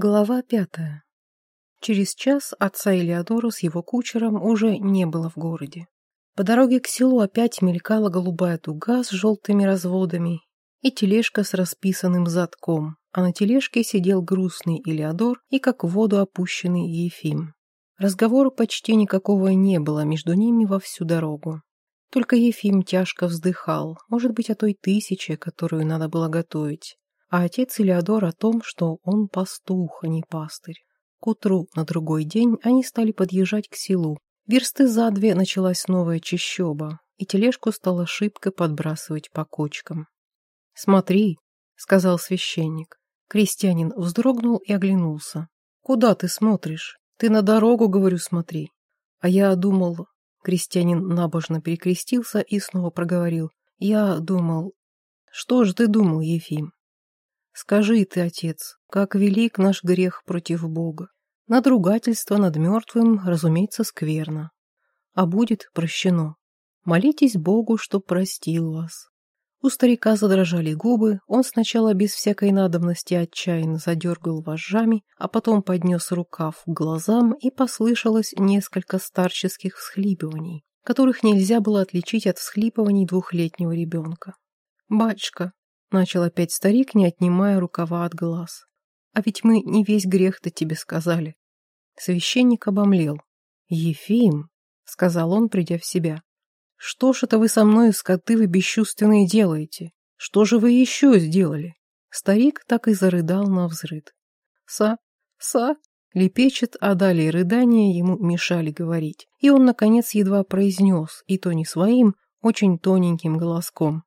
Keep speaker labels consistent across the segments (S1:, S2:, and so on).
S1: Глава пятая. Через час отца Элеодора с его кучером уже не было в городе. По дороге к селу опять мелькала голубая дуга с желтыми разводами и тележка с расписанным задком, а на тележке сидел грустный Элеодор и как в воду опущенный Ефим. Разговора почти никакого не было между ними во всю дорогу. Только Ефим тяжко вздыхал, может быть, о той тысяче, которую надо было готовить а отец Илеодор о том, что он пастух, а не пастырь. К утру на другой день они стали подъезжать к селу. Версты за две началась новая чащоба, и тележку стала шибко подбрасывать по кочкам. «Смотри», — сказал священник. Крестьянин вздрогнул и оглянулся. «Куда ты смотришь? Ты на дорогу, говорю, смотри». А я думал... Крестьянин набожно перекрестился и снова проговорил. «Я думал...» «Что же ты думал, Ефим?» Скажи ты, отец, как велик наш грех против Бога. Надругательство над мертвым, разумеется, скверно. А будет прощено. Молитесь Богу, чтоб простил вас. У старика задрожали губы, он сначала без всякой надобности отчаянно задергал вожжами, а потом поднес рукав к глазам и послышалось несколько старческих всхлипываний, которых нельзя было отличить от всхлипываний двухлетнего ребенка. «Батюшка, Начал опять старик, не отнимая рукава от глаз. А ведь мы не весь грех-то тебе сказали. Священник обомлел. Ефим, сказал он, придя в себя. Что ж это вы со мной, скоты вы бесчувственные, делаете? Что же вы еще сделали? Старик так и зарыдал на взрыд. Са, са, лепечет, а далее рыдания ему мешали говорить. И он, наконец, едва произнес, и то не своим, очень тоненьким голоском.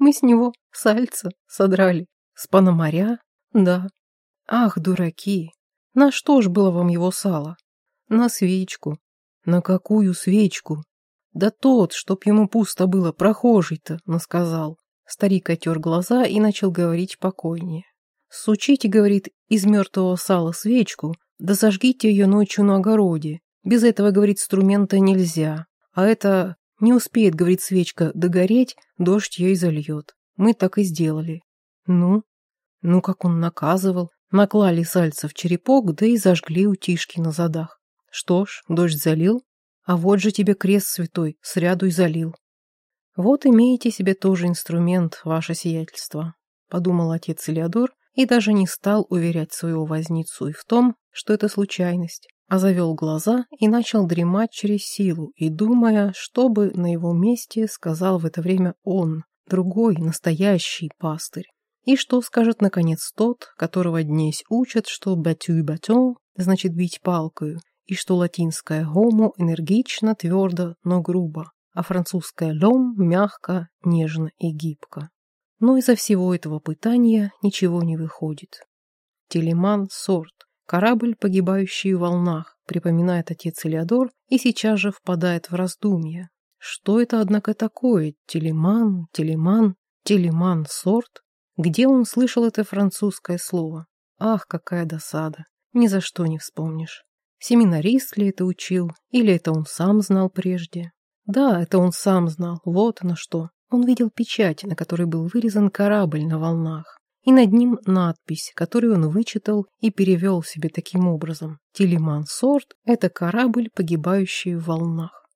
S1: Мы с него сальца содрали. С пономаря? Да. Ах, дураки! На что ж было вам его сало? На свечку. На какую свечку? Да тот, чтоб ему пусто было, прохожий-то, насказал. Старик отер глаза и начал говорить покойнее. Сучите, говорит, из мертвого сала свечку, да зажгите ее ночью на огороде. Без этого, говорит, инструмента нельзя. А это не успеет, говорит свечка, догореть, дождь и зальет. Мы так и сделали. Ну? Ну, как он наказывал. Наклали сальца в черепок, да и зажгли у Тишки на задах. Что ж, дождь залил, а вот же тебе крест святой, сряду и залил. Вот имеете себе тоже инструмент, ваше сиятельство, подумал отец Илеодор и даже не стал уверять своего возницу и в том, что это случайность а завел глаза и начал дремать через силу, и думая, что бы на его месте сказал в это время он, другой, настоящий пастырь. И что скажет, наконец, тот, которого днесь учат, что «батю и батон» значит бить палкою, и что латинское «homo» энергично, твердо, но грубо, а французское «лом» мягко, нежно и гибко. Но из-за всего этого пытания ничего не выходит. Телеман – сорт, Корабль, погибающий в волнах, припоминает отец Элеодор и сейчас же впадает в раздумье. Что это, однако, такое? Телеман, телеман, телеман сорт? Где он слышал это французское слово? Ах, какая досада! Ни за что не вспомнишь. Семинарист ли это учил, или это он сам знал прежде? Да, это он сам знал, вот на что. Он видел печать, на которой был вырезан корабль на волнах и над ним надпись, которую он вычитал и перевел себе таким образом. Телеман Сорт – это корабль, погибающий в волнах.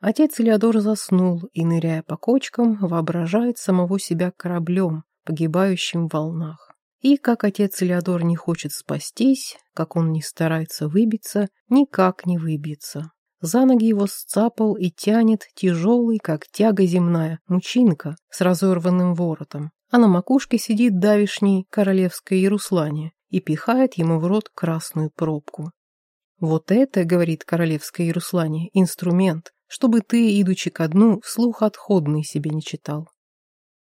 S1: Отец Элеодор заснул и, ныряя по кочкам, воображает самого себя кораблем, погибающим в волнах. И как отец Элеодор не хочет спастись, как он не старается выбиться, никак не выбиться. За ноги его сцапал и тянет тяжелый, как тяга земная, мучинка с разорванным воротом а на макушке сидит давишний королевское Яруслане и пихает ему в рот красную пробку. «Вот это, — говорит королевское Яруслане, — инструмент, чтобы ты, идучи ко дну, вслух отходный себе не читал.